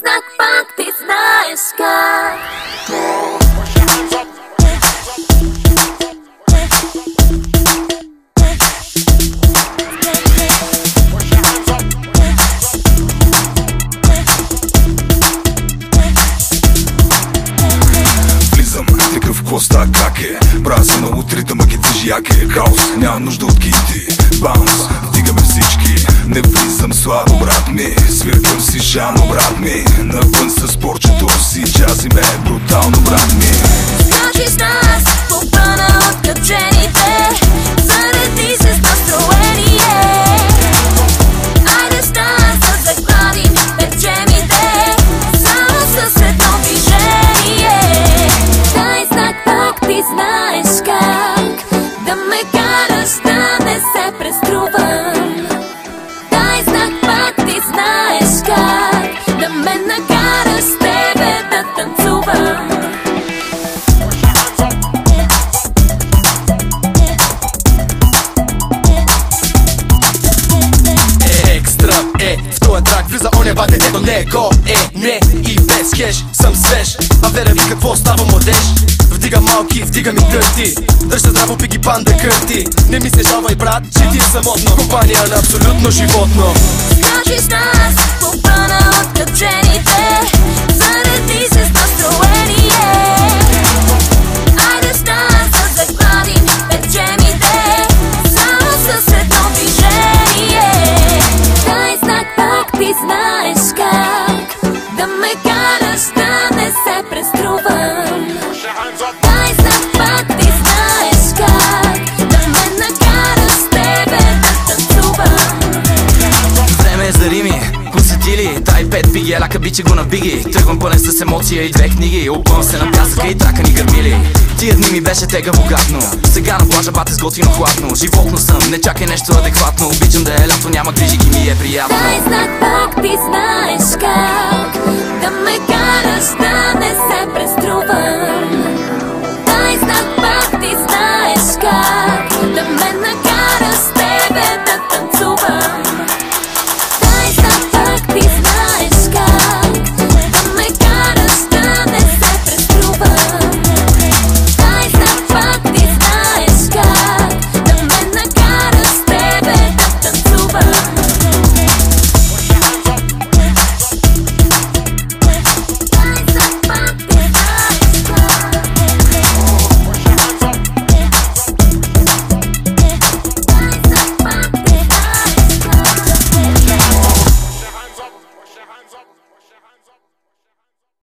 знак пак ти знаеш как. Коста как е? Правя се на утрите, ма ги движи як е. Хаос, няма нужда от кити. Баунс, вдигаме всички Не влизам слабо, брат ми. Свиркам си шано, брат ми. Навън с порчето си Джази ме е брутално, брат ми. Скачи с нас, попана от качените. Зареди се с настроение. Айде с нас да загладим печемите. Само с едно движение. Дай знак пак ти знаеш как. Да ме караш да не се преструвам трак Влиза оня бате, ето него. Е Не и без хеш съм свеж. А вера ви какво става младеж? Вдига малки, вдига ми гърти Дръж се здраво, пиги панда кърти Не ми се жалвай брат, че ти е самотно. Компания на абсолютно животно. Скачи с нас, попана от качените Биги, еляка бичи го на биги Тръгвам пълен с емоция и две книги. Опъвам се на пясъка и трака ни гърмили. Тия дни ми беше тегаво гадно Сега на плажа бате с готино хладно. Животно съм, не чакай нещо адекватно. Обичам да е лято, няма грижи и ми е приятно. Дай знак пак ти знаеш как Да ме караш да